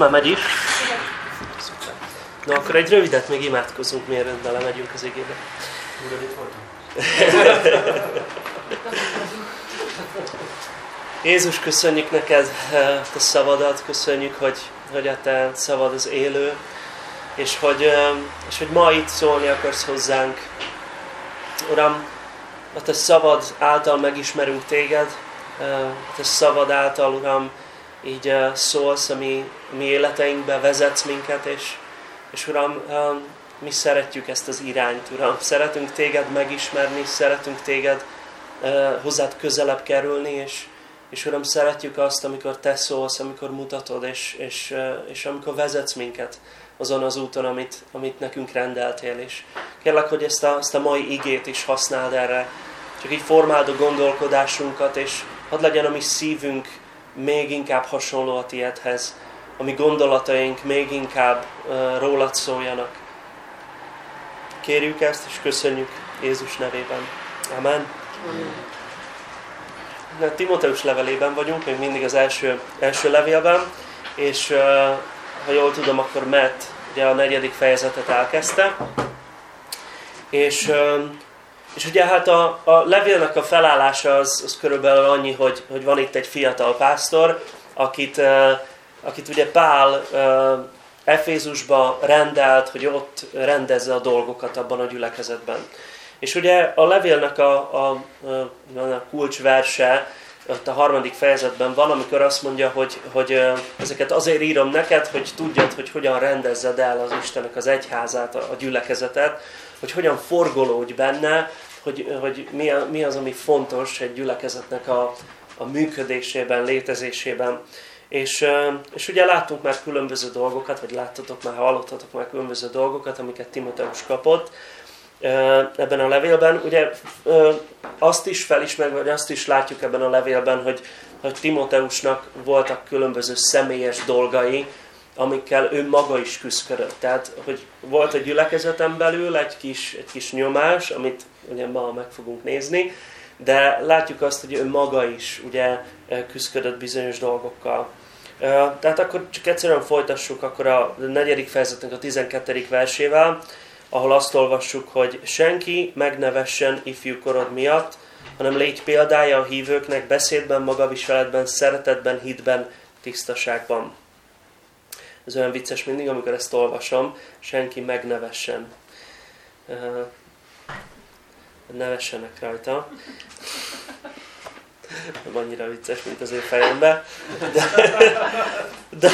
már megy is. Na akkor egy rövidet még imádkozunk, mielőtt belemegyünk az igébe. Voltam. Jézus, köszönjük neked eh, a szavadat, köszönjük, hogy, hogy a te szavad az élő, és hogy, eh, és hogy ma itt szólni akarsz hozzánk. Uram, a te szavad által megismerünk téged, eh, a te szavad által, Uram, így szólsz a mi, mi életeinkbe, vezetsz minket, és, és Uram, mi szeretjük ezt az irányt, Uram. Szeretünk téged megismerni, szeretünk téged hozzád közelebb kerülni, és, és Uram, szeretjük azt, amikor Te szólsz, amikor mutatod, és, és, és amikor vezetsz minket azon az úton, amit, amit nekünk rendeltél. És kérlek, hogy ezt a, ezt a mai igét is használd erre. Csak így formáld a gondolkodásunkat, és hadd legyen a mi szívünk még inkább hasonló a tiédhez. A mi gondolataink még inkább uh, rólad szóljanak. Kérjük ezt, és köszönjük Jézus nevében. Amen. Amen. Timoteus levelében vagyunk, még mindig az első, első levélben, és ha jól tudom, akkor Matt ugye a negyedik fejezetet elkezdte, és, és ugye hát a, a levélnek a felállása az, az körülbelül annyi, hogy, hogy van itt egy fiatal pásztor, akit, akit ugye Pál Efézusba rendelt, hogy ott rendezze a dolgokat abban a gyülekezetben. És ugye a levélnek a, a, a, a kulcsverse, ott a harmadik fejezetben van, amikor azt mondja, hogy, hogy ezeket azért írom neked, hogy tudjad, hogy hogyan rendezzed el az Istennek az egyházát, a gyülekezetet, hogy hogyan forgolódj benne, hogy, hogy mi, a, mi az, ami fontos egy gyülekezetnek a, a működésében, létezésében. És, és ugye láttunk már különböző dolgokat, vagy láttatok már, hallottatok már különböző dolgokat, amiket Timoteus kapott, ebben a levélben. Ugye azt is felismerve, vagy azt is látjuk ebben a levélben, hogy, hogy Timoteusnak voltak különböző személyes dolgai, amikkel ő maga is küzdött. Tehát, hogy volt egy gyülekezeten belül egy kis, egy kis nyomás, amit ugye ma meg fogunk nézni, de látjuk azt, hogy ő maga is ugye küzdött bizonyos dolgokkal. Tehát akkor csak egyszerűen folytassuk akkor a negyedik fejezetnek a 12. versével ahol azt olvassuk, hogy senki megnevessen ifjú korod miatt, hanem légy példája a hívőknek beszédben, magaviseletben, szeretetben, hitben, tisztaságban. Ez olyan vicces mindig, amikor ezt olvasom, senki megnevessen. Nevessenek rajta nem annyira vicces, mint az ő fejembe. De, de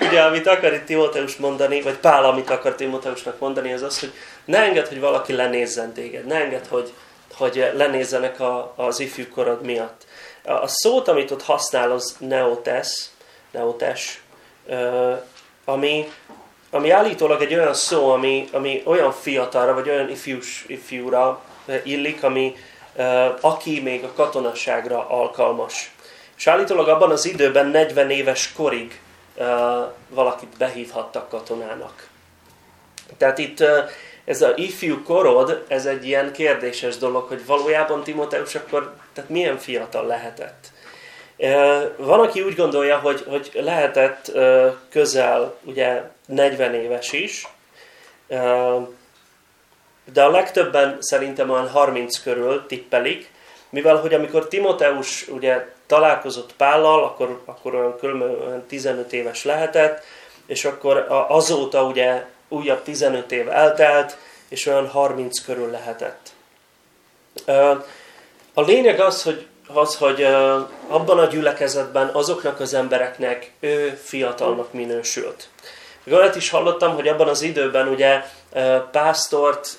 ugye, amit akar itt Timóteus mondani, vagy Pál, amit akar Timóteusnak mondani, az az, hogy ne enged, hogy valaki lenézzen téged. Ne enged, hogy, hogy lenézzenek a, az ifjú korod miatt. A szót, amit ott használ, az neotes, neotes, ami, ami állítólag egy olyan szó, ami, ami olyan fiatalra, vagy olyan ifjús, ifjúra illik, ami, aki még a katonaságra alkalmas. És állítólag abban az időben 40 éves korig valakit behívhattak katonának. Tehát itt ez a ifjú korod, ez egy ilyen kérdéses dolog, hogy valójában Timoteus akkor tehát milyen fiatal lehetett. Van, aki úgy gondolja, hogy, hogy lehetett közel ugye 40 éves is, de a legtöbben szerintem olyan 30 körül tippelik, mivel hogy amikor Timoteus ugye találkozott Pállal, akkor, akkor olyan kb. 15 éves lehetett, és akkor azóta ugye újabb 15 év eltelt, és olyan 30 körül lehetett. A lényeg az, hogy, az, hogy abban a gyülekezetben azoknak az embereknek ő fiatalnak minősült. Olyat is hallottam, hogy abban az időben ugye pásztort,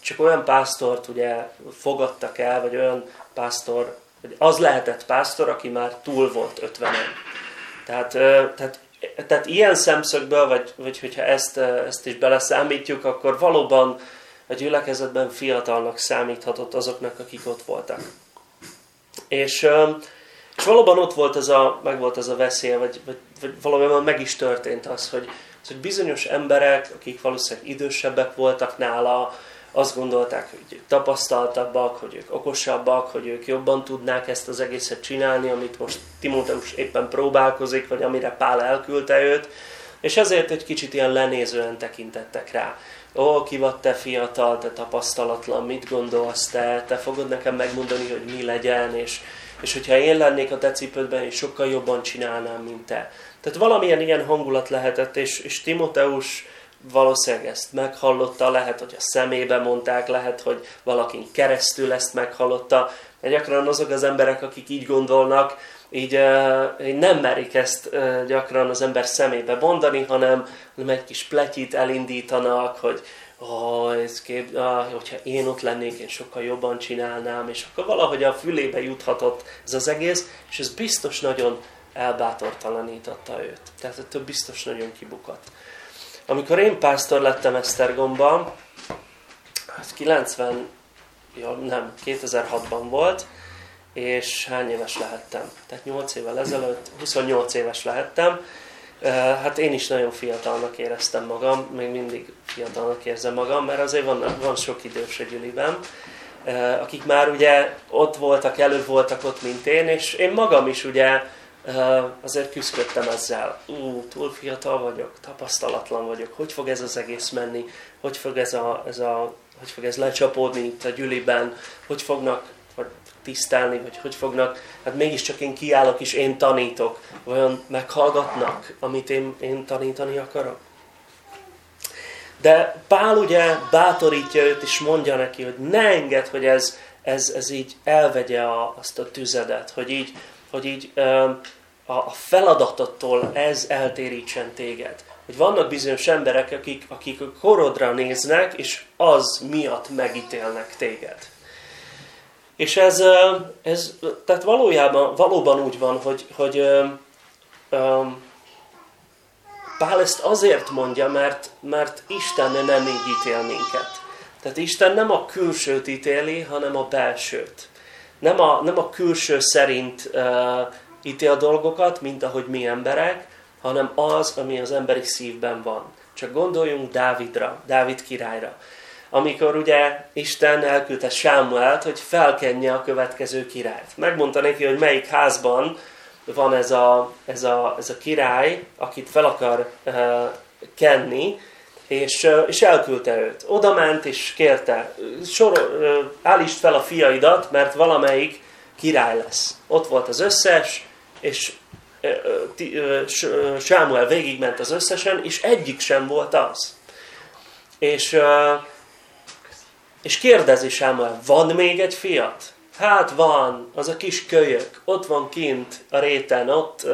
csak olyan pásztort ugye fogadtak el, vagy olyan pásztor, hogy az lehetett pásztor, aki már túl volt 50-en. Tehát, tehát, tehát ilyen szemszögből, vagy, vagy hogyha ezt, ezt is beleszámítjuk, akkor valóban a gyülekezetben fiatalnak számíthatott azoknak, akik ott voltak. És, és valóban ott volt ez a, meg volt ez a veszély, vagy, vagy, vagy valójában meg is történt az, hogy, az, hogy bizonyos emberek, akik valószínűleg idősebbek voltak nála, azt gondolták, hogy tapasztaltabbak, hogy ők okosabbak, hogy ők jobban tudnák ezt az egészet csinálni, amit most Timóteus éppen próbálkozik, vagy amire Pál elküldte őt. És ezért egy kicsit ilyen lenézően tekintettek rá. Ó, ki vagy te fiatal, te tapasztalatlan, mit gondolsz te, te fogod nekem megmondani, hogy mi legyen, és, és hogyha én lennék a te cipődben, én sokkal jobban csinálnám, mint te. Tehát valamilyen ilyen hangulat lehetett, és, és Timoteus valószínűleg ezt meghallotta, lehet, hogy a szemébe mondták, lehet, hogy valakin keresztül ezt meghallotta. Gyakran azok az emberek, akik így gondolnak, így, így nem merik ezt gyakran az ember szemébe mondani, hanem, egy kis pletyit elindítanak, hogy oh, ez kép, ah, hogyha én ott lennék, én sokkal jobban csinálnám, és akkor valahogy a fülébe juthatott ez az egész, és ez biztos nagyon elbátortalanította őt. Tehát ettől biztos nagyon kibukott. Amikor én pásztor lettem Esztergomban, az 90, jó, nem, 2006-ban volt, és hány éves lehettem? Tehát 8 évvel ezelőtt, 28 éves lehettem. Hát én is nagyon fiatalnak éreztem magam, még mindig fiatalnak érzem magam, mert azért van, van sok idős a gyűliben, akik már ugye ott voltak, előbb voltak ott, mint én, és én magam is ugye azért küzdöttem ezzel. Ú, túl fiatal vagyok, tapasztalatlan vagyok, hogy fog ez az egész menni, hogy fog ez, a, ez, a, hogy fog ez lecsapódni itt a gyűliben, hogy fognak tisztelni, vagy hogy fognak, hát mégiscsak én kiállok és én tanítok, olyan meghallgatnak, amit én, én tanítani akarok. De Pál ugye bátorítja őt, és mondja neki, hogy ne engedd, hogy ez, ez, ez így elvegye a, azt a tüzedet, hogy így, hogy így a feladatottól ez eltérítsen téged. Hogy vannak bizonyos emberek, akik, akik a korodra néznek, és az miatt megítélnek téged. És ez, ez tehát valójában, valóban úgy van, hogy, hogy um, Pál ezt azért mondja, mert, mert Isten nem így ítél minket. Tehát Isten nem a külsőt ítéli, hanem a belsőt nem a, nem a külső szerint uh, ítél dolgokat, mint ahogy mi emberek, hanem az, ami az emberi szívben van. Csak gondoljunk Dávidra, Dávid királyra. Amikor ugye Isten elküldte Sámuelt, hogy felkenje a következő királyt. Megmondta neki, hogy melyik házban van ez a, ez a, ez a király, akit fel akar uh, kenni, és, és elküldte őt. Oda ment és kérte, sor, állítsd fel a fiaidat, mert valamelyik király lesz. Ott volt az összes, és Sámuel végigment az összesen, és egyik sem volt az. És, és kérdezi Sámuel, van még egy fiat? Hát van, az a kis kölyök, ott van kint a réten, ott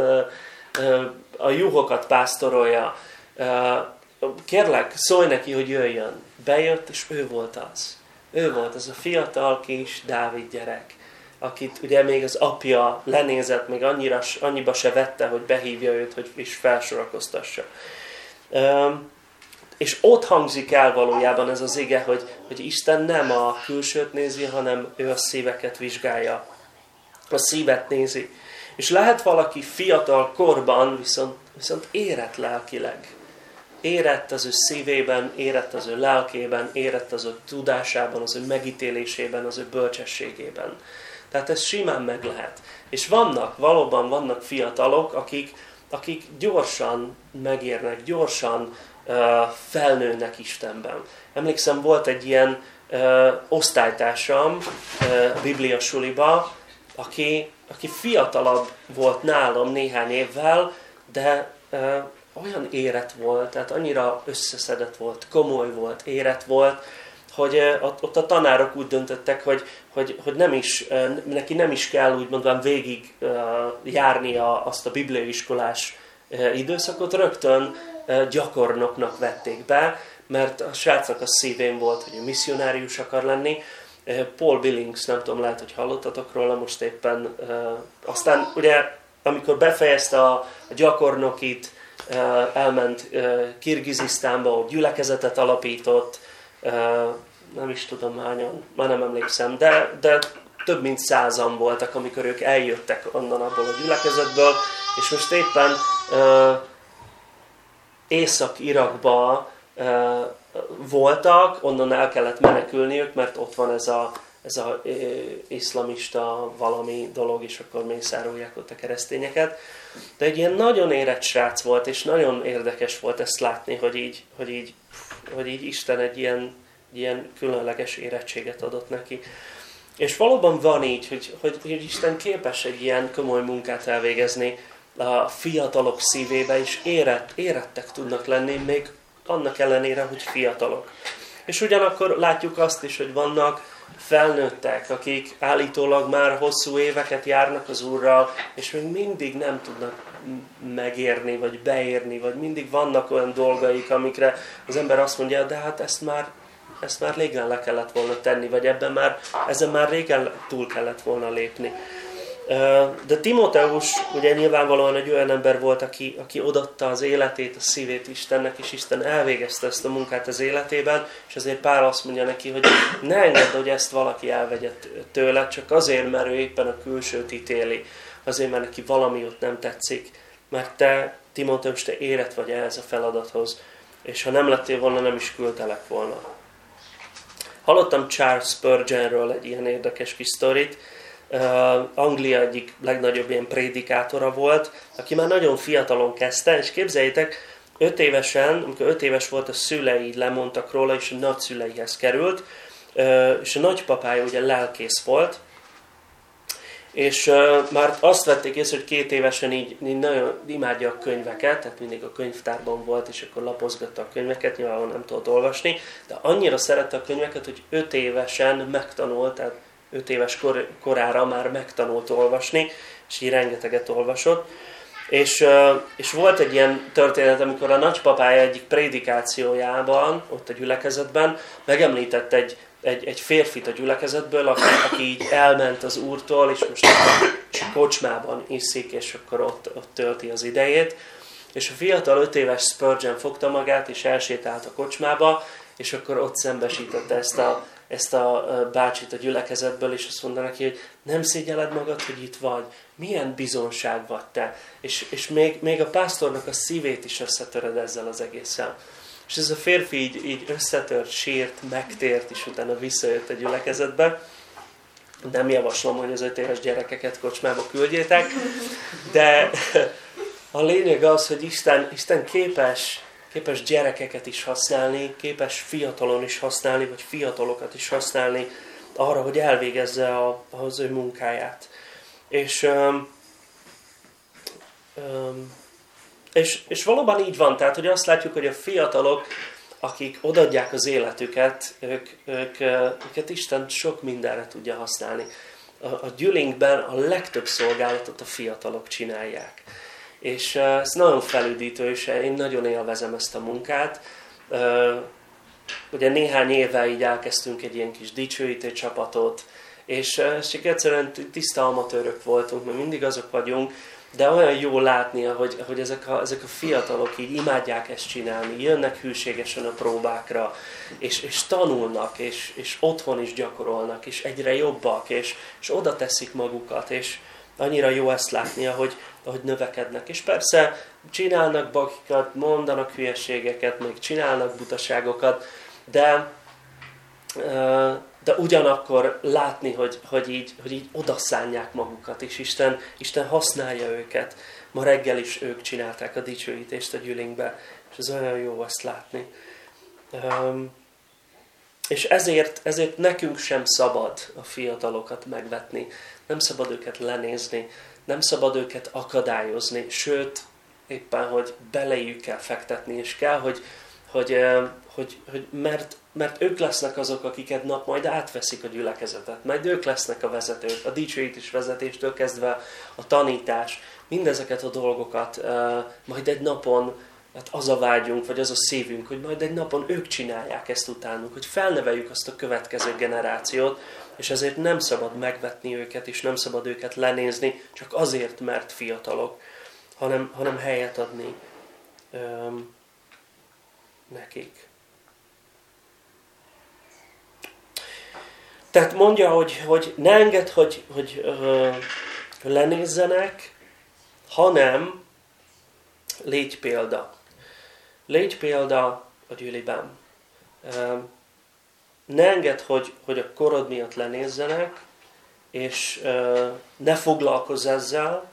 a juhokat pásztorolja kérlek, szólj neki, hogy jöjjön. Bejött, és ő volt az. Ő volt az a fiatal kis Dávid gyerek, akit ugye még az apja lenézett, még annyira, annyiba se vette, hogy behívja őt, hogy is felsorakoztassa. Um, és ott hangzik el valójában ez az ige, hogy, hogy Isten nem a külsőt nézi, hanem ő a szíveket vizsgálja. A szívet nézi. És lehet valaki fiatal korban, viszont, viszont érett lelkileg érett az ő szívében, érett az ő lelkében, érett az ő tudásában, az ő megítélésében, az ő bölcsességében. Tehát ez simán meg lehet. És vannak, valóban vannak fiatalok, akik, akik gyorsan megérnek, gyorsan felnőnek Istenben. Emlékszem, volt egy ilyen osztálytársam uh, Biblia suliba, aki, aki fiatalabb volt nálam néhány évvel, de olyan érett volt, tehát annyira összeszedett volt, komoly volt, érett volt, hogy ott a tanárok úgy döntöttek, hogy, hogy, hogy nem is, neki nem is kell úgy mondván végig járnia azt a bibliaiskolás időszakot, rögtön gyakornoknak vették be, mert a srácnak a szívén volt, hogy a misszionárius akar lenni. Paul Billings, nem tudom, lehet, hogy hallottatok róla most éppen. Aztán ugye, amikor befejezte a, a gyakornokit, elment Kirgizisztánba, ott gyülekezetet alapított, nem is tudom hányan, már nem emlékszem, de, de több mint százan voltak, amikor ők eljöttek onnan abból a gyülekezetből, és most éppen Észak-Irakba voltak, onnan el kellett menekülniük, mert ott van ez a, ez a iszlamista valami dolog, és akkor mészárolják ott a keresztényeket. De egy ilyen nagyon érett srác volt, és nagyon érdekes volt ezt látni, hogy így, hogy így, hogy így Isten egy ilyen, ilyen különleges érettséget adott neki. És valóban van így, hogy, hogy, hogy Isten képes egy ilyen komoly munkát elvégezni a fiatalok szívébe, és érett, érettek tudnak lenni, még annak ellenére, hogy fiatalok. És ugyanakkor látjuk azt is, hogy vannak felnőttek, akik állítólag már hosszú éveket járnak az Úrral, és még mindig nem tudnak megérni, vagy beérni, vagy mindig vannak olyan dolgaik, amikre az ember azt mondja, de hát ezt már, ezt már régen le kellett volna tenni, vagy ebben már, ezen már régen túl kellett volna lépni. De Timóteus ugye nyilvánvalóan egy olyan ember volt, aki, aki odatta az életét, a szívét Istennek, és Isten elvégezte ezt a munkát az életében, és azért pár azt mondja neki, hogy ne engedd, hogy ezt valaki elvegye tőle, csak azért, mert ő éppen a külsőt ítéli, azért, mert neki valami ott nem tetszik, mert te, Timóteus, te érett vagy ehhez a feladathoz, és ha nem lettél volna, nem is küldtelek volna. Hallottam Charles Spurgeonről egy ilyen érdekes kis sztorit, Anglia egyik legnagyobb ilyen prédikátora volt, aki már nagyon fiatalon kezdte, és képzeljétek, öt évesen, amikor öt éves volt, a szülei lemondtak róla, és a nagyszüleihez került, és a nagypapája ugye lelkész volt, és már azt vették észre, hogy két évesen így, így nagyon imádja a könyveket, tehát mindig a könyvtárban volt, és akkor lapozgatta a könyveket, nyilván nem tudott olvasni, de annyira szerette a könyveket, hogy öt évesen megtanult, tehát 5 éves kor, korára már megtanult olvasni, és így rengeteget olvasott. És, és volt egy ilyen történet, amikor a nagypapája egyik prédikációjában, ott a gyülekezetben, megemlített egy, egy, egy férfit a gyülekezetből, aki, aki így elment az úrtól, és most és kocsmában iszik, és akkor ott, ott tölti az idejét. És a fiatal öt éves Spurgeon fogta magát, és elsétált a kocsmába, és akkor ott szembesítette ezt a, ezt a bácsit a gyülekezetből, és azt mondta neki, hogy nem szégyeled magad, hogy itt vagy, milyen bizonság vagy te, és, és még, még a pásztornak a szívét is összetöröd ezzel az egészen. És ez a férfi így, így összetört, sírt, megtért, és utána visszajött a gyülekezetbe. Nem javaslom, hogy az öt éves gyerekeket kocsmába küldjétek, de a lényeg az, hogy Isten, Isten képes képes gyerekeket is használni, képes fiatalon is használni, vagy fiatalokat is használni arra, hogy elvégezze a, az ő munkáját. És, um, um, és, és valóban így van, tehát hogy azt látjuk, hogy a fiatalok, akik odadják az életüket, ők, ők, őket Isten sok mindenre tudja használni. A, a gyűlinkben a legtöbb szolgálatot a fiatalok csinálják. És ez nagyon felüdítő, és én nagyon élvezem ezt a munkát. Ugye néhány éve így elkezdtünk egy ilyen kis dicsőítő csapatot, és csak egyszerűen tiszta amatőrök voltunk, mert mindig azok vagyunk, de olyan jó látni, hogy, hogy ezek, a, ezek a fiatalok így imádják ezt csinálni, jönnek hűségesen a próbákra, és, és tanulnak, és, és otthon is gyakorolnak, és egyre jobbak, és, és oda teszik magukat, és annyira jó ezt látni, ahogy, ahogy növekednek. És persze csinálnak bakikat, mondanak hülyeségeket, még csinálnak butaságokat, de, de ugyanakkor látni, hogy, hogy, így, hogy így odaszánják magukat, és Isten, Isten használja őket. Ma reggel is ők csinálták a dicsőítést a gyűlinkbe, és ez olyan jó azt látni. És ezért, ezért nekünk sem szabad a fiatalokat megvetni, nem szabad őket lenézni, nem szabad őket akadályozni, sőt, éppen, hogy belejük kell fektetni, és kell, hogy, hogy, hogy, hogy mert, mert ők lesznek azok, akiket nap majd átveszik a gyülekezetet, majd ők lesznek a vezetők, a dicsőítés vezetéstől kezdve a tanítás, mindezeket a dolgokat majd egy napon hát az a vágyunk, vagy az a szívünk, hogy majd egy napon ők csinálják ezt utánunk, hogy felneveljük azt a következő generációt, és ezért nem szabad megvetni őket, és nem szabad őket lenézni, csak azért, mert fiatalok, hanem, hanem helyet adni öm, nekik. Tehát mondja, hogy, hogy ne enged, hogy, hogy ö, lenézzenek, hanem légy példa. Légy példa a gyűliben. Ne engedd, hogy, hogy a korod miatt lenézzenek, és uh, ne foglalkozz ezzel,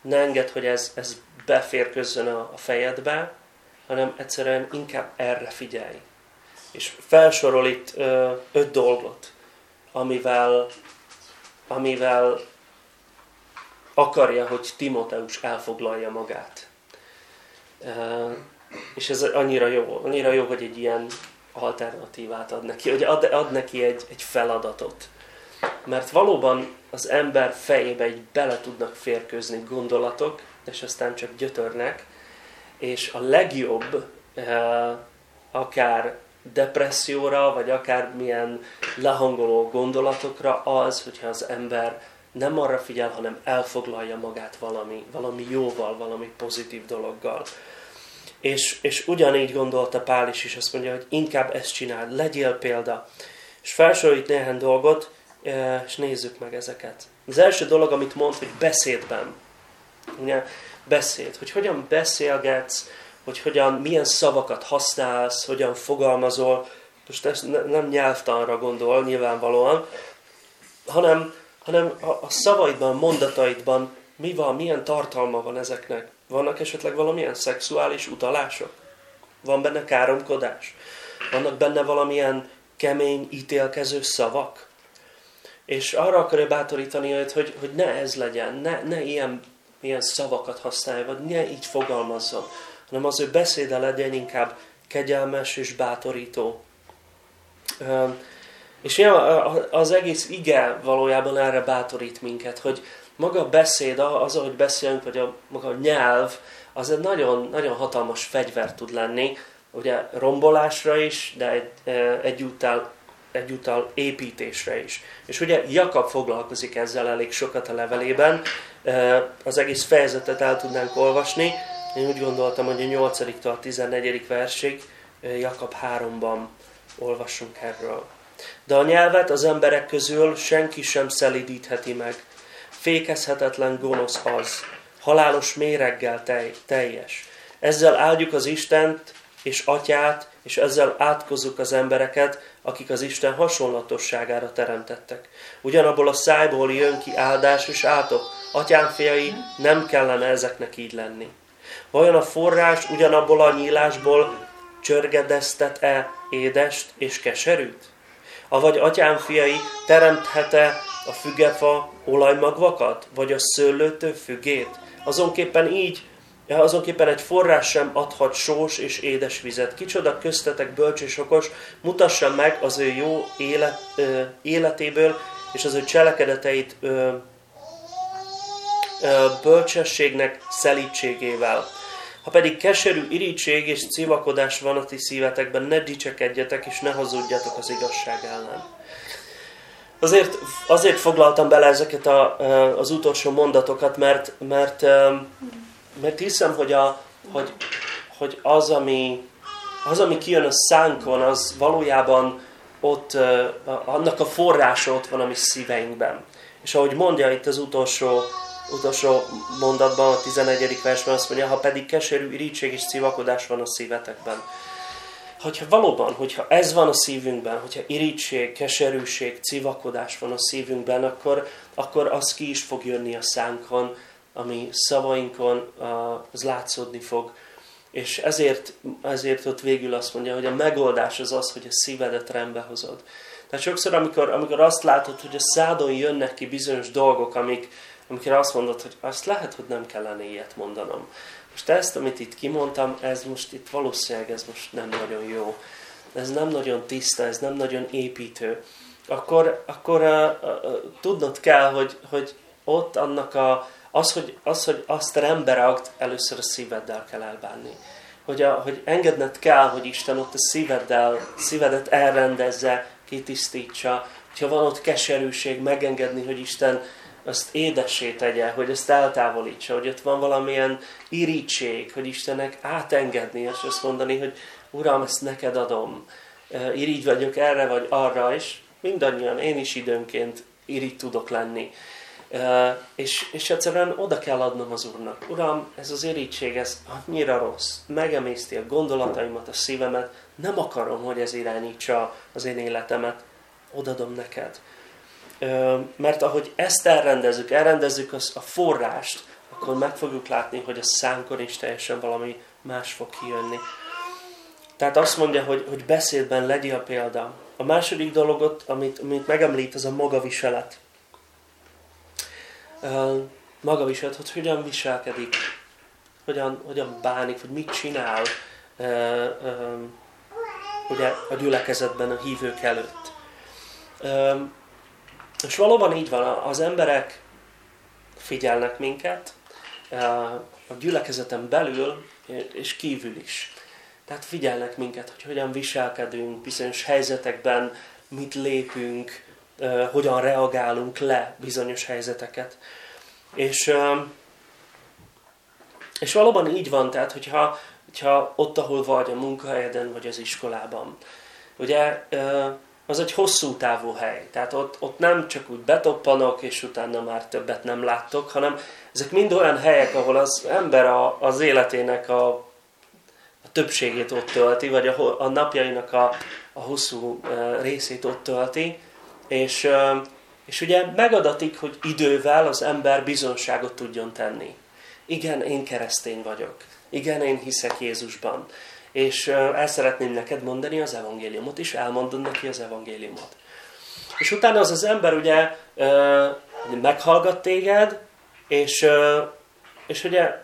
ne engedd, hogy ez, ez beférközzön a, a fejedbe, hanem egyszerűen inkább erre figyelj. És felsorol itt uh, öt dolgot, amivel, amivel akarja, hogy Timoteus elfoglalja magát. Uh, és ez annyira jó, annyira jó, hogy egy ilyen alternatívát ad neki, hogy ad, ad neki egy, egy feladatot. Mert valóban az ember fejébe egy bele tudnak férkőzni gondolatok, és aztán csak gyötörnek, és a legjobb, eh, akár depresszióra, vagy akár milyen lehangoló gondolatokra az, hogyha az ember nem arra figyel, hanem elfoglalja magát valami, valami jóval, valami pozitív dologgal. És, és ugyanígy gondolta Pál is, és azt mondja, hogy inkább ezt csináld, legyél példa. És felsorol itt néhány dolgot, e, és nézzük meg ezeket. Az első dolog, amit mond, hogy beszédben. Ugye, beszéd, hogy hogyan beszélgetsz, hogy hogyan, milyen szavakat használsz, hogyan fogalmazol. Most ezt nem nyelvtanra gondol nyilvánvalóan, hanem, hanem a szavaidban, mondataidban mi van, milyen tartalma van ezeknek. Vannak esetleg valamilyen szexuális utalások? Van benne káromkodás? Vannak benne valamilyen kemény, ítélkező szavak? És arra akarja bátorítani őt, hogy, hogy ne ez legyen, ne, ne ilyen, ilyen szavakat használja, vagy ne így fogalmazzon, hanem az ő beszéde legyen inkább kegyelmes és bátorító. És az egész ige valójában erre bátorít minket, hogy, maga a beszéd, az, ahogy beszélünk, vagy a maga a nyelv, az egy nagyon, nagyon hatalmas fegyver tud lenni, ugye rombolásra is, de egy, e, egyúttal, egyúttal építésre is. És ugye Jakab foglalkozik ezzel elég sokat a levelében, e, az egész fejezetet el tudnánk olvasni, én úgy gondoltam, hogy a 8 a 14. versig e, Jakab 3-ban olvassunk erről. De a nyelvet az emberek közül senki sem szelidítheti meg, fékezhetetlen gonosz az, halálos méreggel teljes. Ezzel áldjuk az Istent és Atyát, és ezzel átkozzuk az embereket, akik az Isten hasonlatosságára teremtettek. Ugyanabból a szájból jön ki áldás és átok. Atyám fiai, nem kellene ezeknek így lenni. Vajon a forrás ugyanabból a nyílásból csörgedeztet-e édest és keserűt? Avagy atyám fiai, teremthet-e a fügefa olajmagvakat, vagy a szőlőtől fügét. Azonképpen így, azonképpen egy forrás sem adhat sós és édes vizet. Kicsoda köztetek bölcs és okos, mutassa meg az ő jó élet, ö, életéből, és az ő cselekedeteit ö, ö, bölcsességnek szelítségével. Ha pedig keserű irítség és civakodás van a ti szívetekben, ne dicsekedjetek és ne hazudjatok az igazság ellen. Azért, azért foglaltam bele ezeket a, az utolsó mondatokat, mert, mert, mert hiszem, hogy, a, hogy, hogy az, ami, az, ami kijön a szánkon, az valójában ott, annak a forrása ott van a mi szíveinkben. És ahogy mondja itt az utolsó, utolsó mondatban, a 11. versben azt mondja, ha pedig keserű irítség és civakodás van a szívetekben hogyha valóban, hogyha ez van a szívünkben, hogyha irítség, keserűség, civakodás van a szívünkben, akkor, akkor az ki is fog jönni a szánkon, ami szavainkon az látszódni fog. És ezért, ezért ott végül azt mondja, hogy a megoldás az az, hogy a szívedet rendbe hozod. Tehát sokszor, amikor, amikor azt látod, hogy a szádon jönnek ki bizonyos dolgok, amik, amikor azt mondod, hogy azt lehet, hogy nem kellene ilyet mondanom. Most ezt, amit itt kimondtam, ez most itt valószínűleg ez most nem nagyon jó. Ez nem nagyon tiszta, ez nem nagyon építő. Akkor, akkor uh, uh, tudnod kell, hogy, hogy ott annak a, az, hogy, az, hogy azt rendbe rakt, először a szíveddel kell elbánni. Hogy, a, hogy engedned kell, hogy Isten ott a szíveddel, szívedet elrendezze, kitisztítsa. Ha van ott keserűség, megengedni, hogy Isten azt édessé tegye, hogy azt eltávolítsa, hogy ott van valamilyen irítség, hogy Istennek átengedni, és azt mondani, hogy Uram, ezt neked adom. Irigy vagyok erre vagy arra, és mindannyian, én is időnként irigy tudok lenni. És, és egyszerűen oda kell adnom az Úrnak. Uram, ez az irítség, ez annyira rossz, megemészti a gondolataimat, a szívemet, Nem akarom, hogy ez irányítsa az én életemet. Odadom neked. Mert ahogy ezt elrendezzük, elrendezzük az a forrást, akkor meg fogjuk látni, hogy a szánkor is teljesen valami más fog kijönni. Tehát azt mondja, hogy, hogy beszédben legyél példa. A második dologot, amit, amit megemlít, az a magaviselet. Magaviselet, hogy hogyan viselkedik, hogyan, hogyan bánik, hogy mit csinál ugye a gyülekezetben a hívők előtt. És valóban így van, az emberek figyelnek minket, a gyülekezeten belül és kívül is. Tehát figyelnek minket, hogy hogyan viselkedünk bizonyos helyzetekben, mit lépünk, hogyan reagálunk le bizonyos helyzeteket. És, és valóban így van, tehát hogyha, hogyha ott, ahol vagy, a munkahelyeden, vagy az iskolában, ugye az egy hosszú távú hely. Tehát ott, ott nem csak úgy betoppanok, és utána már többet nem láttok, hanem ezek mind olyan helyek, ahol az ember a, az életének a, a többségét ott tölti, vagy a, a napjainak a, a hosszú részét ott tölti, és, és ugye megadatik, hogy idővel az ember bizonságot tudjon tenni. Igen, én keresztény vagyok. Igen, én hiszek Jézusban és el szeretném neked mondani az evangéliumot, és elmondod neki az evangéliumot. És utána az az ember ugye meghallgat téged, és, és ugye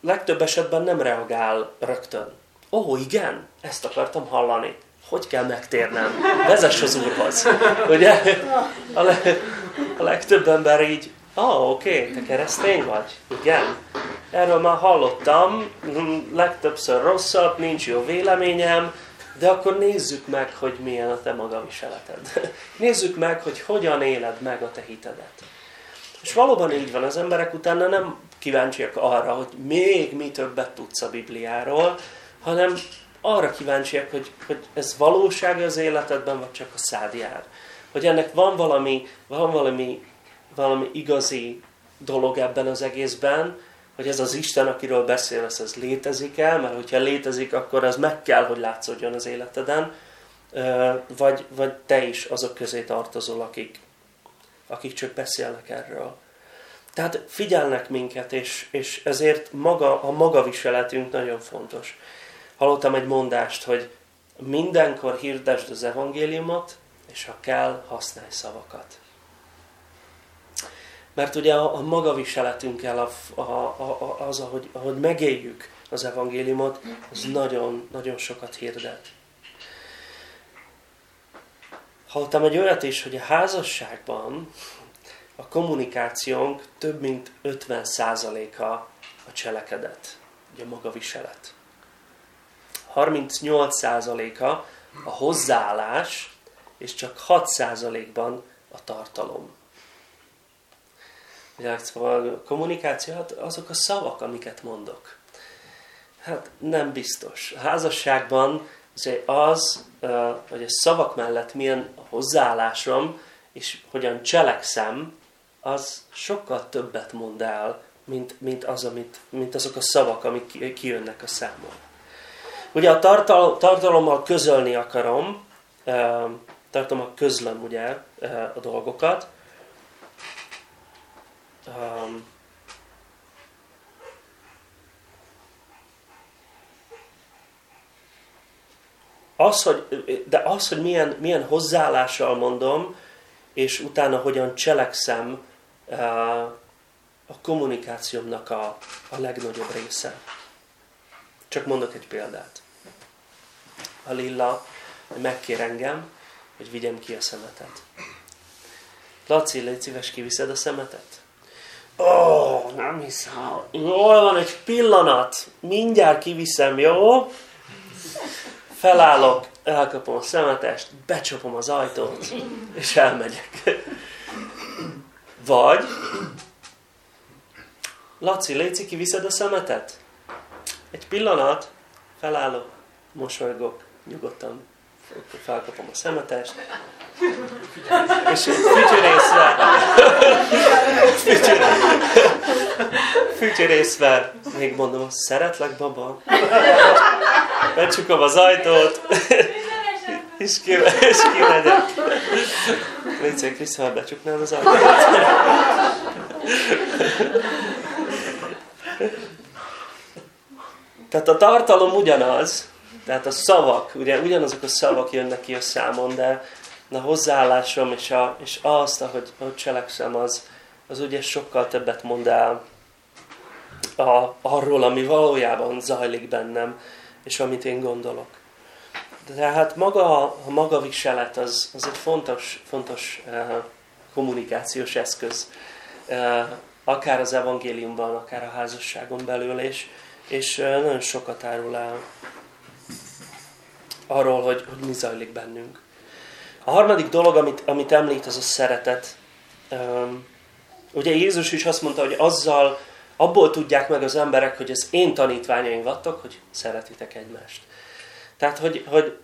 legtöbb esetben nem reagál rögtön. Ó, oh, igen, ezt akartam hallani. Hogy kell megtérnem? Vezess az Úrhoz. Ugye? A, le, a legtöbb ember így, ah, oké, okay, te keresztény vagy? Igen. Erről már hallottam, legtöbbször rosszat, nincs jó véleményem, de akkor nézzük meg, hogy milyen a te magaviseleted. nézzük meg, hogy hogyan éled meg a te hitedet. És valóban így van, az emberek utána nem kíváncsiak arra, hogy még mi többet tudsz a Bibliáról, hanem arra kíváncsiak, hogy, hogy ez valóság az életedben, vagy csak a szád jár. Hogy ennek van valami, van valami, valami igazi dolog ebben az egészben, hogy ez az Isten, akiről beszélsz, ez létezik-e, mert hogyha létezik, akkor az meg kell, hogy látszódjon az életeden, vagy, vagy te is azok közé tartozol, akik, akik csak beszélnek erről. Tehát figyelnek minket, és, és ezért maga, a magaviseletünk nagyon fontos. Hallottam egy mondást, hogy mindenkor hirdesd az evangéliumot, és ha kell, használj szavakat. Mert ugye a, a magaviseletünkkel, a, a, a, az, ahogy, ahogy megéljük az evangéliumot, az nagyon, nagyon sokat hirdet. Hallottam egy olyat is, hogy a házasságban a kommunikációnk több mint 50%-a a cselekedet, ugye a magaviselet. 38%-a a hozzáállás, és csak 6%-ban a tartalom. Szóval a kommunikáció, hát azok a szavak, amiket mondok. Hát nem biztos. A házasságban az, hogy a szavak mellett milyen a hozzáállásom, és hogyan cselekszem, az sokkal többet mond el, mint, mint, az, amit, mint azok a szavak, amik kijönnek a számon. Ugye a tartal, tartalommal közölni akarom, tartalommal közlöm ugye a dolgokat, Um, az, hogy, de az, hogy milyen, milyen hozzáállással mondom, és utána hogyan cselekszem, uh, a kommunikációmnak a, a legnagyobb része. Csak mondok egy példát. A Lilla megkér engem, hogy vigyem ki a szemetet. Laci, légy szíves, kiviszed a szemetet? Ó, oh, nem hiszem. Jól van, egy pillanat. Mindjárt kiviszem, jó? Felállok, elkapom a szemetest, becsapom az ajtót, és elmegyek. Vagy, Laci, Léci, kiviszed a szemetet? Egy pillanat, felállok, mosolygok, nyugodtan felkapom a szemetest, és fütyörészve, fütyörészve, még mondom, szeretlek, baba. becsukom az ajtót, és, ki, és kimegyek. Légy Krisztán, becsuknál az ajtót? Tehát a tartalom ugyanaz, tehát a szavak, ugye ugyanazok a szavak jönnek ki a számon, de a hozzáállásom és, a, és azt, ahogy, ahogy cselekszem, az, az ugye sokkal többet mond el a, arról, ami valójában zajlik bennem, és amit én gondolok. De tehát maga, a maga viselet az, az egy fontos, fontos uh, kommunikációs eszköz, uh, akár az evangéliumban, akár a házasságon belül, és, és uh, nagyon sokat árul el arról, hogy, hogy mi zajlik bennünk. A harmadik dolog, amit, amit említ, az a szeretet. Um, ugye Jézus is azt mondta, hogy azzal, abból tudják meg az emberek, hogy az én tanítványaim vattok, hogy szeretitek egymást. Tehát, hogy, hogy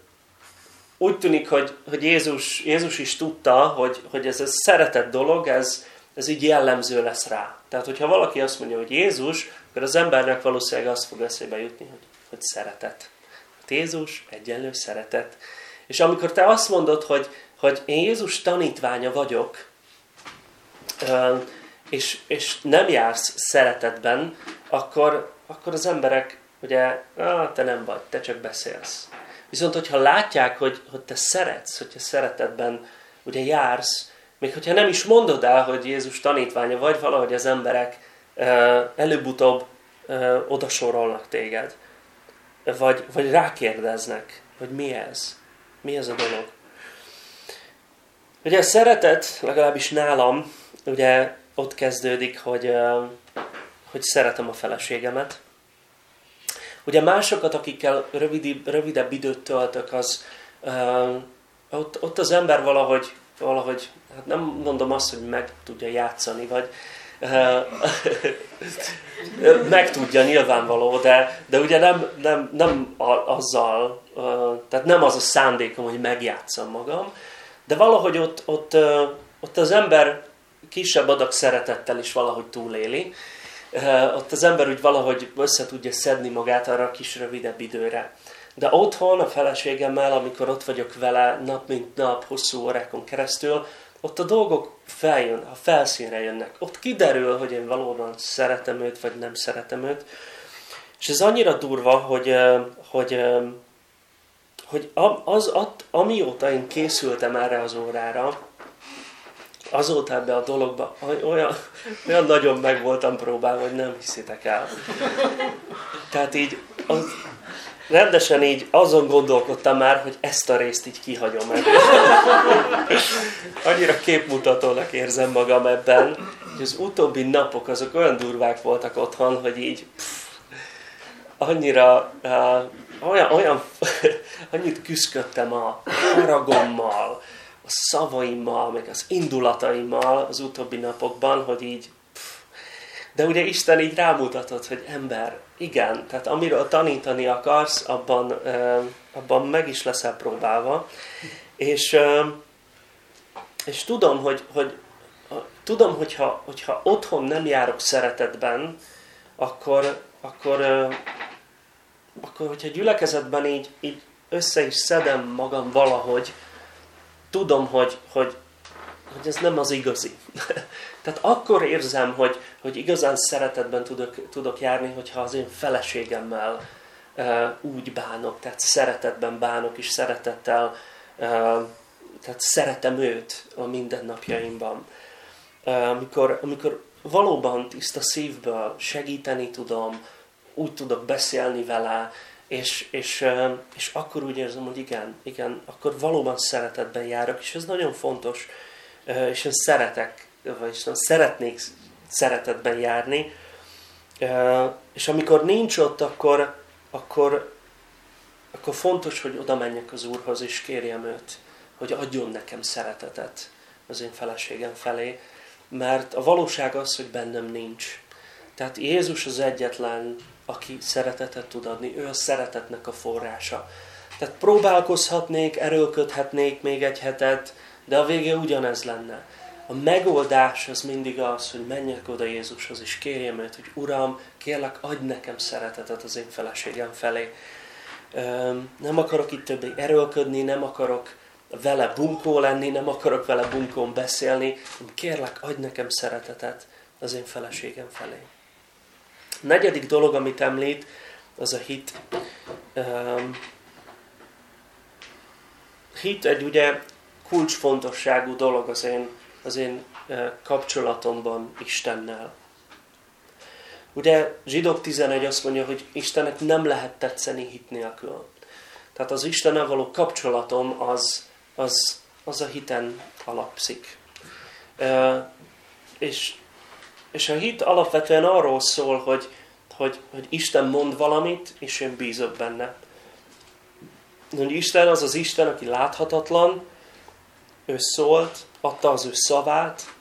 úgy tűnik, hogy, hogy Jézus, Jézus is tudta, hogy, hogy ez a szeretett dolog, ez, ez így jellemző lesz rá. Tehát, hogyha valaki azt mondja, hogy Jézus, akkor az embernek valószínűleg azt fog eszébe jutni, hogy, hogy szeretet. Jézus egyenlő szeretet. És amikor te azt mondod, hogy, hogy én Jézus tanítványa vagyok, és, és nem jársz szeretetben, akkor, akkor az emberek, ugye, ah, te nem vagy, te csak beszélsz. Viszont, hogyha látják, hogy, hogy te szeretsz, hogyha szeretetben ugye jársz, még hogyha nem is mondod el, hogy Jézus tanítványa vagy, valahogy az emberek előbb-utóbb odasorolnak téged. Vagy, vagy rákérdeznek, hogy mi ez? Mi ez a dolog? Ugye a szeretet, legalábbis nálam, ugye ott kezdődik, hogy, hogy szeretem a feleségemet. Ugye másokat, akikkel rövidebb, rövidebb időt töltök, az ott, ott az ember valahogy, valahogy, hát nem mondom azt, hogy meg tudja játszani, vagy meg tudja nyilvánvaló, de, de ugye nem, nem, nem azzal, tehát nem az a szándékom, hogy megjátszam magam, de valahogy ott, ott, ott az ember kisebb adag szeretettel is valahogy túléli. Ott az ember úgy valahogy össze tudja szedni magát arra a kis rövidebb időre. De otthon a feleségemmel, amikor ott vagyok vele nap mint nap, hosszú órákon keresztül, ott a dolgok feljön, a felszínre jönnek. Ott kiderül, hogy én valóban szeretem őt, vagy nem szeretem őt. És ez annyira durva, hogy, hogy, hogy az, amióta én készültem erre az órára, azóta ebbe a dologba olyan, olyan nagyon meg voltam próbálva, hogy nem hiszitek el. Tehát így az, rendesen így azon gondolkodtam már, hogy ezt a részt így kihagyom ebből. Annyira képmutatónak érzem magam ebben, hogy az utóbbi napok azok olyan durvák voltak otthon, hogy így pff, annyira uh, olyan, olyan annyit küzdködtem a haragommal, a szavaimmal, meg az indulataimmal az utóbbi napokban, hogy így de ugye Isten így rámutatott, hogy ember, igen, tehát amiről tanítani akarsz, abban, abban meg is leszel próbálva. És, és tudom, hogy, hogy tudom, hogyha, hogyha otthon nem járok szeretetben, akkor, akkor, akkor hogyha gyülekezetben így, így össze is szedem magam valahogy, tudom, hogy, hogy, hogy ez nem az igazi. Tehát akkor érzem, hogy, hogy igazán szeretetben tudok, tudok járni, hogyha az én feleségemmel uh, úgy bánok, tehát szeretetben bánok, és szeretettel, uh, tehát szeretem őt a mindennapjaimban. Uh, amikor, amikor valóban tiszta szívből segíteni tudom, úgy tudok beszélni vele, és, és, és akkor úgy érzem, hogy igen, igen, akkor valóban szeretetben járok, és ez nagyon fontos, és én szeretek vagyis szeretnék szeretetben járni, és amikor nincs ott, akkor, akkor, akkor fontos, hogy oda menjek az Úrhoz, és kérjem őt, hogy adjon nekem szeretetet az én feleségem felé, mert a valóság az, hogy bennem nincs. Tehát Jézus az egyetlen, aki szeretetet tud adni, ő a szeretetnek a forrása. Tehát próbálkozhatnék, erőlködhetnék még egy hetet, de a vége ugyanez lenne a megoldás az mindig az, hogy menjek oda Jézushoz, és kérjem őt, hogy Uram, kérlek, adj nekem szeretetet az én feleségem felé. nem akarok itt többé erőlködni, nem akarok vele bunkó lenni, nem akarok vele bunkón beszélni, kérlek, adj nekem szeretetet az én feleségem felé. A negyedik dolog, amit említ, az a hit. hit egy ugye kulcsfontosságú dolog az én, az én kapcsolatomban Istennel. Ugye zsidók 11 azt mondja, hogy Istennek nem lehet tetszeni hit nélkül. Tehát az Istennel való kapcsolatom az, az, az a hiten alapszik. És, és a hit alapvetően arról szól, hogy, hogy, hogy Isten mond valamit, és én bízok benne. Hogy Isten az az Isten, aki láthatatlan, ő szólt, adta az ő szavát,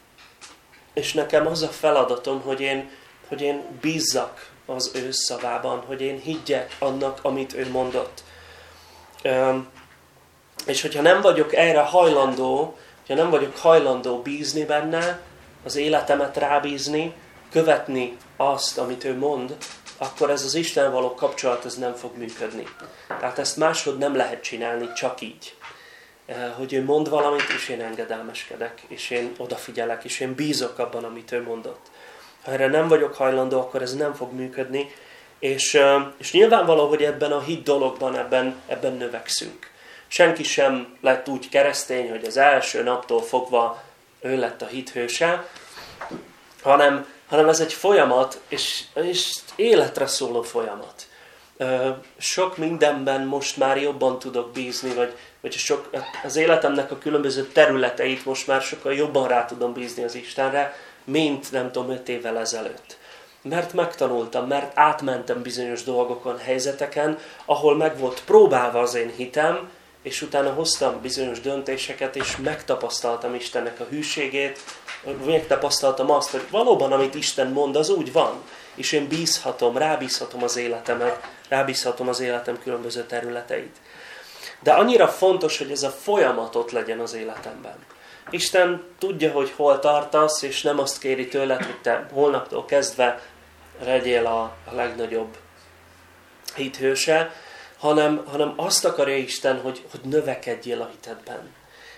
és nekem az a feladatom, hogy én, hogy én bízzak az ő szavában, hogy én higgyek annak, amit ő mondott. És hogyha nem vagyok erre hajlandó, hogyha nem vagyok hajlandó bízni benne, az életemet rábízni, követni azt, amit ő mond, akkor ez az Isten való kapcsolat ez nem fog működni. Tehát ezt máshogy nem lehet csinálni, csak így. Hogy ő mond valamit, és én engedelmeskedek, és én odafigyelek, és én bízok abban, amit ő mondott. Ha erre nem vagyok hajlandó, akkor ez nem fog működni, és, és nyilvánvaló, hogy ebben a hit dologban ebben, ebben növekszünk. Senki sem lett úgy keresztény, hogy az első naptól fogva ő lett a hithőse, hanem, hanem ez egy folyamat, és, és életre szóló folyamat. Sok mindenben most már jobban tudok bízni, vagy, vagy sok, az életemnek a különböző területeit most már sokkal jobban rá tudom bízni az Istenre, mint nem tudom, öt évvel ezelőtt. Mert megtanultam, mert átmentem bizonyos dolgokon, helyzeteken, ahol meg volt próbálva az én hitem, és utána hoztam bizonyos döntéseket, és megtapasztaltam Istennek a hűségét, megtapasztaltam azt, hogy valóban, amit Isten mond, az úgy van. És én bízhatom, rábízhatom az életemet, rábízhatom az életem különböző területeit. De annyira fontos, hogy ez a folyamatot legyen az életemben. Isten tudja, hogy hol tartasz, és nem azt kéri tőled, hogy te holnaptól kezdve legyél a, a legnagyobb hithőse, hanem, hanem azt akarja Isten, hogy, hogy növekedjél a hitedben.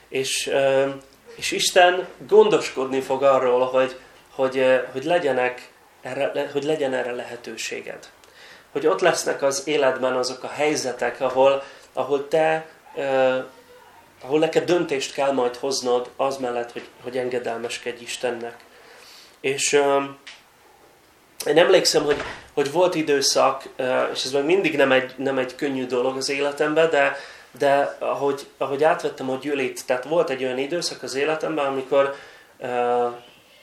És, és Isten gondoskodni fog arról, hogy, hogy, hogy, legyenek erre, hogy legyen erre lehetőséged. Hogy ott lesznek az életben azok a helyzetek, ahol, ahol te ahol neked döntést kell majd hoznod az mellett, hogy, hogy engedelmeskedj Istennek. És uh, én emlékszem, hogy, hogy volt időszak, uh, és ez még mindig nem egy, nem egy könnyű dolog az életemben, de, de ahogy, ahogy átvettem a gyűlét, tehát volt egy olyan időszak az életemben, amikor, uh,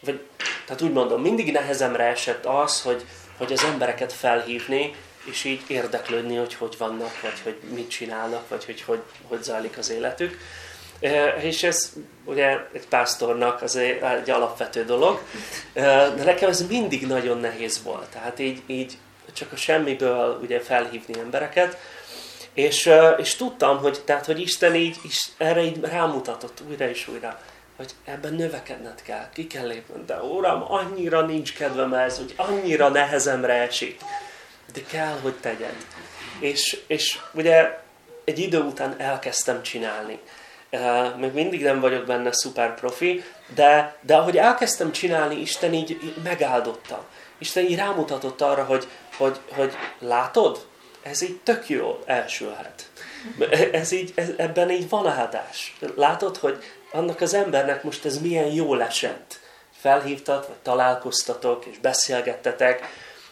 vagy, tehát úgy mondom, mindig nehezemre esett az, hogy, hogy az embereket felhívni, és így érdeklődni, hogy hogy vannak, vagy hogy mit csinálnak, vagy hogy hogy, hogy zajlik az életük. És ez ugye egy pásztornak az egy alapvető dolog, de nekem ez mindig nagyon nehéz volt. Tehát így, így csak a semmiből ugye felhívni embereket, és, és tudtam, hogy, tehát, hogy Isten így, is erre így rámutatott újra és újra, hogy ebben növekedned kell, ki kell lépned, de Uram, annyira nincs kedvem ez, hogy annyira nehezemre esik de kell, hogy tegyed. És, és ugye egy idő után elkezdtem csinálni. Még mindig nem vagyok benne szuper profi, de, de ahogy elkezdtem csinálni, Isten így, így megáldotta. Isten így rámutatott arra, hogy, hogy, hogy látod, ez így tök jó elsülhet. Ez így, ez, ebben így van áldás. Látod, hogy annak az embernek most ez milyen jó esett. Felhívtat, vagy találkoztatok, és beszélgettetek,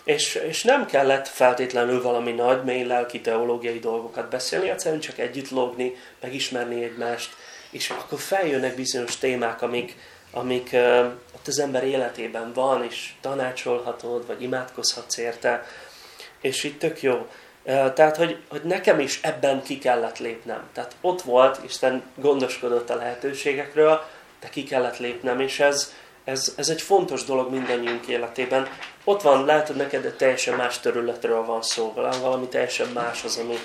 és, és nem kellett feltétlenül valami nagy, mély lelki teológiai dolgokat beszélni, egyszerűen csak együtt lógni, megismerni egymást, és akkor feljönnek bizonyos témák, amik, amik uh, ott az ember életében van, és tanácsolhatod, vagy imádkozhatsz érte, és itt tök jó. Uh, tehát, hogy, hogy nekem is ebben ki kellett lépnem. Tehát ott volt, Isten gondoskodott a lehetőségekről, de ki kellett lépnem, és ez, ez, ez egy fontos dolog mindannyiunk életében. Ott van, lehet, hogy neked egy teljesen más területről van szó, valami teljesen más az, ami,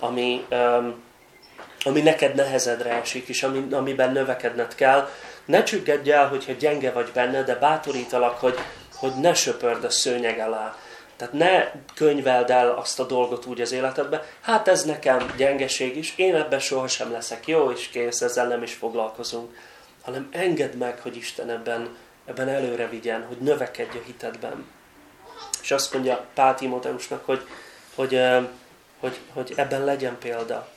ami, um, ami neked nehezedre esik, és ami, amiben növekedned kell. Ne csüggedj el, hogyha gyenge vagy benne, de bátorítalak, hogy, hogy ne söpörd a szőnyeg alá. Tehát ne könyveld el azt a dolgot úgy az életedbe, hát ez nekem gyengeség is, én ebben sohasem leszek jó, és kész, ezzel nem is foglalkozunk. Hanem engedd meg, hogy Isten ebben, ebben előre vigyen, hogy növekedj a hitedben. És azt mondja Pál Timóteusnak, hogy, hogy, hogy, hogy ebben legyen példa.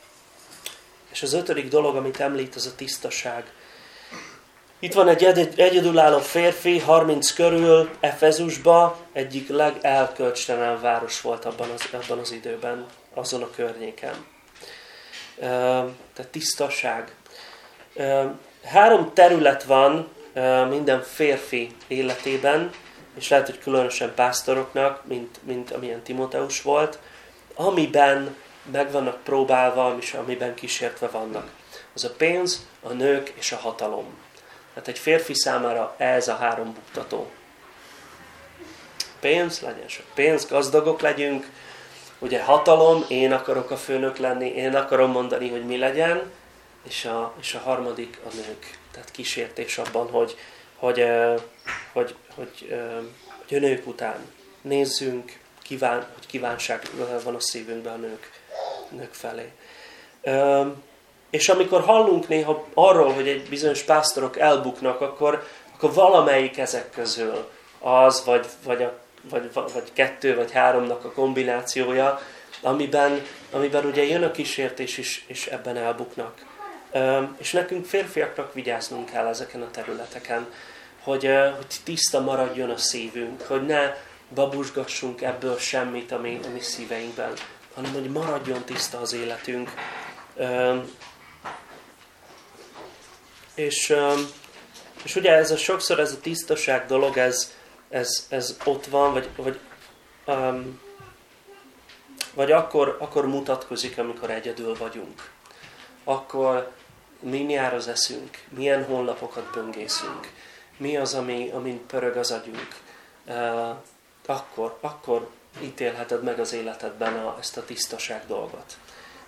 És az ötödik dolog, amit említ, az a tisztaság. Itt van egy egyedülálló férfi, 30 körül, Efezusba, egyik legelkölcstenebb város volt abban az, abban az időben, azon a környéken. Tehát tisztaság. Három terület van minden férfi életében, és lehet, hogy különösen pásztoroknak, mint, mint amilyen Timoteus volt, amiben meg vannak próbálva, és amiben kísértve vannak. Az a pénz, a nők és a hatalom. Tehát egy férfi számára ez a három buktató. Pénz, legyen sok pénz, gazdagok legyünk, ugye hatalom, én akarok a főnök lenni, én akarom mondani, hogy mi legyen, és a, és a harmadik a nők. Tehát kísértés abban, hogy, hogy, hogy, hogy, hogy, a nők után nézzünk, kíván, hogy kívánság van a szívünkben a nők, nők felé. És amikor hallunk néha arról, hogy egy bizonyos pásztorok elbuknak, akkor, akkor valamelyik ezek közül az, vagy, vagy, a, vagy, vagy kettő, vagy háromnak a kombinációja, amiben, amiben ugye jön a kísértés is, és ebben elbuknak. És nekünk férfiaknak vigyáznunk kell ezeken a területeken, hogy, hogy tiszta maradjon a szívünk, hogy ne babusgassunk ebből semmit, ami, ami szíveinkben, hanem hogy maradjon tiszta az életünk. És, és ugye ez a sokszor ez a tisztaság dolog, ez, ez, ez ott van, vagy, vagy, um, vagy akkor, akkor mutatkozik, amikor egyedül vagyunk. Akkor mi jár az eszünk, milyen honlapokat böngészünk, mi az, ami, amin pörög az agyunk. Akkor, akkor ítélheted meg az életedben a, ezt a tisztaság dolgot.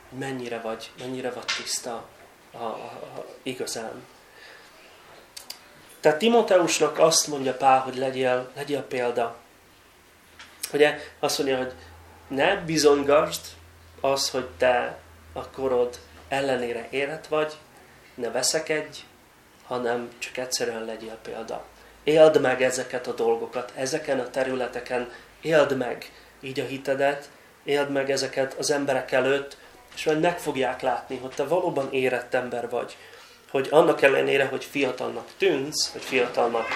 Mennyire vagy, mennyire vagy tiszta a, a, a, igazán. Tehát Timoteusnak azt mondja Pál, hogy legyél, legyél példa. Ugye azt mondja, hogy ne bizonygasd az, hogy te a korod ellenére élet vagy, ne veszekedj, hanem csak egyszerűen legyél példa. Éld meg ezeket a dolgokat, ezeken a területeken éld meg így a hitedet, éld meg ezeket az emberek előtt, és majd meg fogják látni, hogy te valóban érett ember vagy, hogy annak ellenére, hogy fiatalnak tűnsz, hogy fiatalnak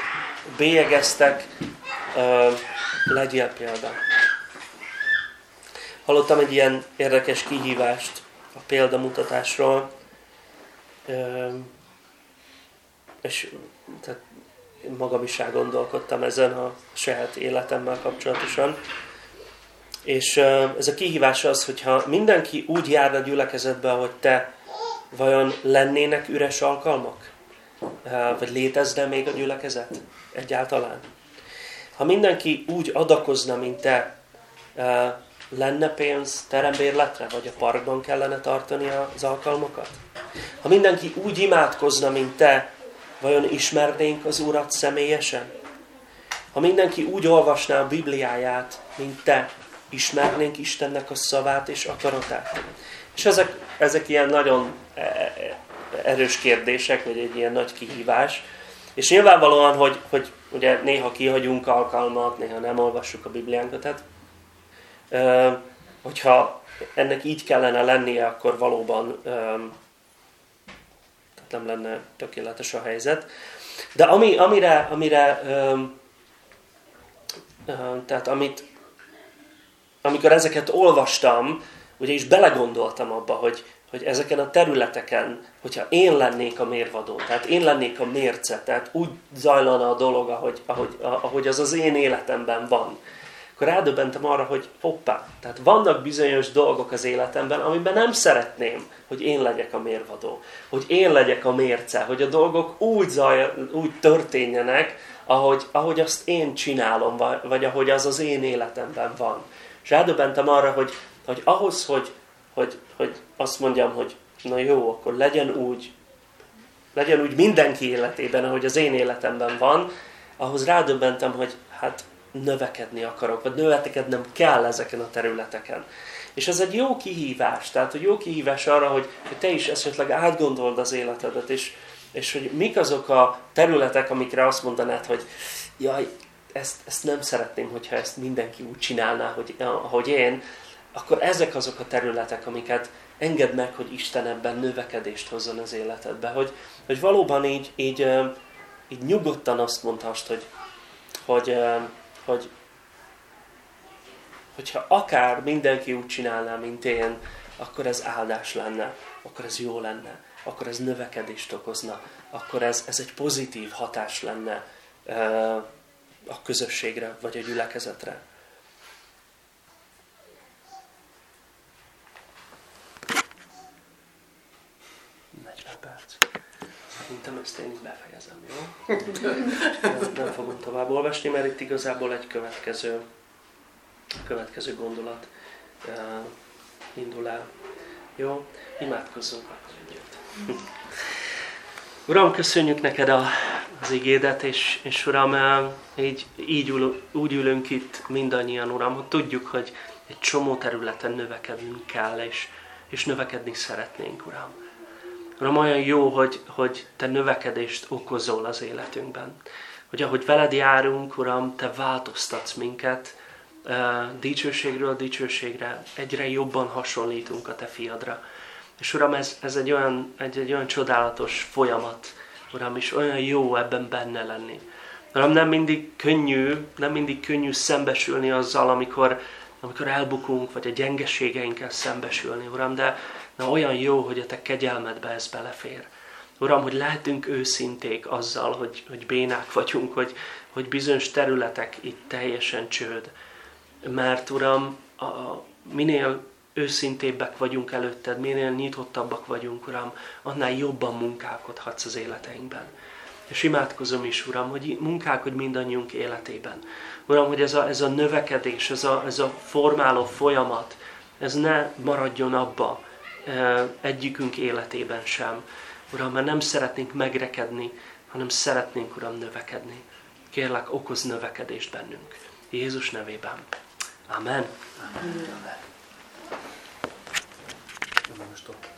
bélyegeztek, legyél példa. Hallottam egy ilyen érdekes kihívást a példamutatásról, és tehát magam is gondolkodtam ezen a saját életemmel kapcsolatosan. És ez a kihívás az, hogyha mindenki úgy jár a gyülekezetbe, hogy te Vajon lennének üres alkalmak? Vagy létezne még a gyülekezet egyáltalán? Ha mindenki úgy adakozna, mint te, lenne pénz terembérletre, vagy a parkban kellene tartani az alkalmakat? Ha mindenki úgy imádkozna, mint te, vajon ismernénk az Urat személyesen? Ha mindenki úgy olvasná a Bibliáját, mint te, ismernénk Istennek a szavát és akaratát? És ezek, ezek ilyen nagyon e, e, erős kérdések, vagy egy ilyen nagy kihívás. És nyilvánvalóan, hogy, hogy ugye néha kihagyunk alkalmat, néha nem olvassuk a Bibliánkat, tehát hogyha ennek így kellene lennie, akkor valóban nem lenne tökéletes a helyzet. De ami, amire, amire tehát amit, amikor ezeket olvastam, ugye is belegondoltam abba, hogy, hogy ezeken a területeken, hogyha én lennék a mérvadó, tehát én lennék a mérce, tehát úgy zajlana a dolog, ahogy, ahogy, ahogy az az én életemben van, akkor rádöbbentem arra, hogy hoppá, tehát vannak bizonyos dolgok az életemben, amiben nem szeretném, hogy én legyek a mérvadó, hogy én legyek a mérce, hogy a dolgok úgy, zaj, úgy történjenek, ahogy, ahogy azt én csinálom, vagy, vagy ahogy az az én életemben van. És rádöbbentem arra, hogy hogy ahhoz, hogy, hogy, hogy azt mondjam, hogy na jó, akkor legyen úgy, legyen úgy mindenki életében, ahogy az én életemben van, ahhoz rádöbbentem, hogy hát növekedni akarok, vagy növekednem kell ezeken a területeken. És ez egy jó kihívás, tehát hogy jó kihívás arra, hogy, hogy te is esetleg átgondold az életedet, és, és hogy mik azok a területek, amikre azt mondanád, hogy jaj, ezt, ezt nem szeretném, hogyha ezt mindenki úgy csinálná, hogy, ahogy én, akkor ezek azok a területek, amiket engedd meg, hogy Isten ebben növekedést hozzon az életedbe. Hogy, hogy valóban így, így, így nyugodtan azt mondhast, hogy, hogy, hogy hogyha akár mindenki úgy csinálná, mint én, akkor ez áldás lenne, akkor ez jó lenne, akkor ez növekedést okozna, akkor ez, ez egy pozitív hatás lenne a közösségre, vagy a gyülekezetre. Szerintem ezt én befejezem, jó? Nem, nem fogom tovább olvasni, mert itt igazából egy következő, következő gondolat uh, indul el. Jó? Imádkozzunk akkor együtt. Uram, köszönjük neked a, az igédet, és, és Uram, így, így ül, úgy ülünk itt mindannyian, Uram, hogy tudjuk, hogy egy csomó területen növekednünk kell, és, és növekedni szeretnénk, Uram. Uram, olyan jó, hogy, hogy Te növekedést okozol az életünkben. Hogy ahogy veled járunk, Uram, Te változtatsz minket, dicsőségről dicsőségre, egyre jobban hasonlítunk a Te fiadra. És Uram, ez, ez egy, olyan, egy, egy olyan csodálatos folyamat, Uram, és olyan jó ebben benne lenni. Uram, nem mindig könnyű, nem mindig könnyű szembesülni azzal, amikor, amikor elbukunk, vagy a gyengeségeinkkel szembesülni, Uram, de, de olyan jó, hogy a Te kegyelmedbe ez belefér. Uram, hogy lehetünk őszinték azzal, hogy, hogy bénák vagyunk, hogy, hogy bizonyos területek itt teljesen csőd. Mert Uram, a, minél őszintébbek vagyunk előtted, minél nyitottabbak vagyunk, Uram, annál jobban munkálkodhatsz az életeinkben. És imádkozom is, Uram, hogy munkálkodj mindannyiunk életében. Uram, hogy ez a, ez a növekedés, ez a, ez a formáló folyamat, ez ne maradjon abba egyikünk életében sem. Uram, mert nem szeretnénk megrekedni, hanem szeretnénk, Uram, növekedni. Kérlek, okoz növekedést bennünk. Jézus nevében. Amen. Amen. Amen.